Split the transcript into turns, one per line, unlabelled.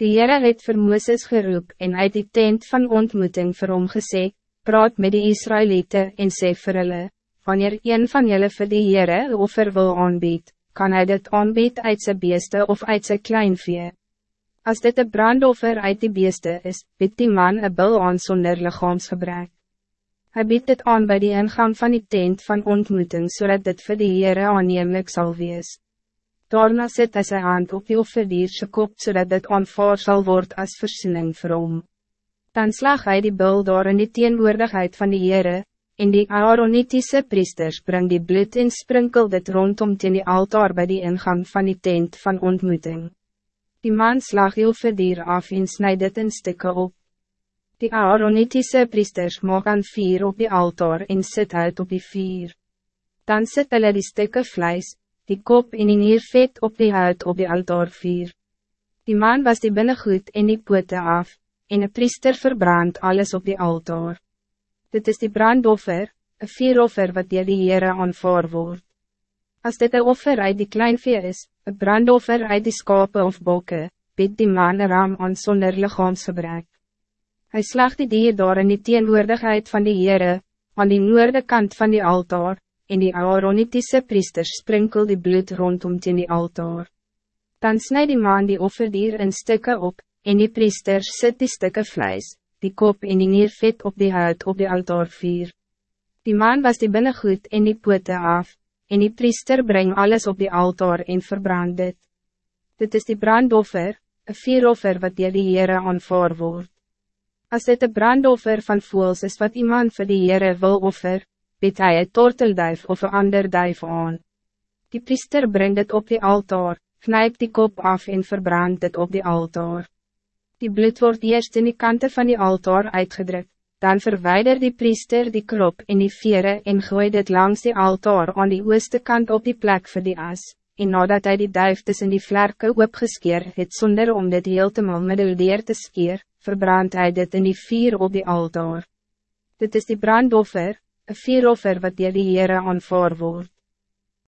Die Heere het vir Mooses geroep en uit die tent van ontmoeting vir hom gesê, praat met die Israëlieten en sê vir hulle, wanneer een van jullie vir die Heere offer wil aanbied, kan hij dit aanbied uit zijn beeste of uit zijn kleinvee. Als dit een brandoffer uit die beeste is, biedt die man een bil aan zonder lichaamsgebrek. Hij biedt dit aan bij die ingang van die tent van ontmoeting, zodat dit voor die Heere aannemelijk zal wees. Daarna zet hij zijn hand op die offerdierse kop, zodat dit aanvaar zal worden als verzoening vir hom. Dan slag hij die bul door in die teenwoordigheid van die Heere, en die Aaronitiese priesters bring die bloed en sprinkel dit rondom teen die altaar bij die ingang van die tent van ontmoeting. Die man slag die offerdier af en snijd dit in stukken op. Die Aaronitiese priesters maak aan vier op die altaar en sit uit op die vier. Dan sit hulle die stukken vlees, die kop en die niervet op die huid op die altaar vier. Die man was die binnengoed en die pote af, en een priester verbrand alles op die altaar. Dit is die brandoffer, een vieroffer wat dier die Heere aanvaar word. Als dit een offer uit die kleinvee is, een brandoffer uit die skape of bokke, biedt die man een ram aan sonder lichaamsgebrek. Hij slag die dier daar in die teenwoordigheid van die Heere, aan die noorde kant van die altaar, en die Aaronitiese priesters sprinkel die bloed rondom teen die altaar. Dan snijd die man die offerdier in stukken op, en die priesters sit die stukken vlees, die kop en die niervet op die huid op die altaar vier. Die man was die binnengoed en die pote af, en die priester breng alles op die altaar en verbrand dit. Dit is die brandoffer, een vieroffer wat dier die Heere aanvaar word. Als dit een brandoffer van voels is wat iemand voor die Heere wil offer, biedt hij een tortelduif of een ander duif aan. Die priester brengt het op die altaar, knijpt die kop af en verbrandt het op die altaar. Die bloed wordt eerst in die kanten van die altaar uitgedrukt, dan verwijder die priester die krop in die vieren en gooit het langs die altaar aan die ooste kant op die plek voor die as, en nadat hij die duif tussen die vlerke opgeskeer het zonder om dit heeltemal middeldeer te skeer, verbrandt hij dit in die vier op die altaar. Dit is die brandoffer, een vieroffer wat dier die Heere aanvaar word.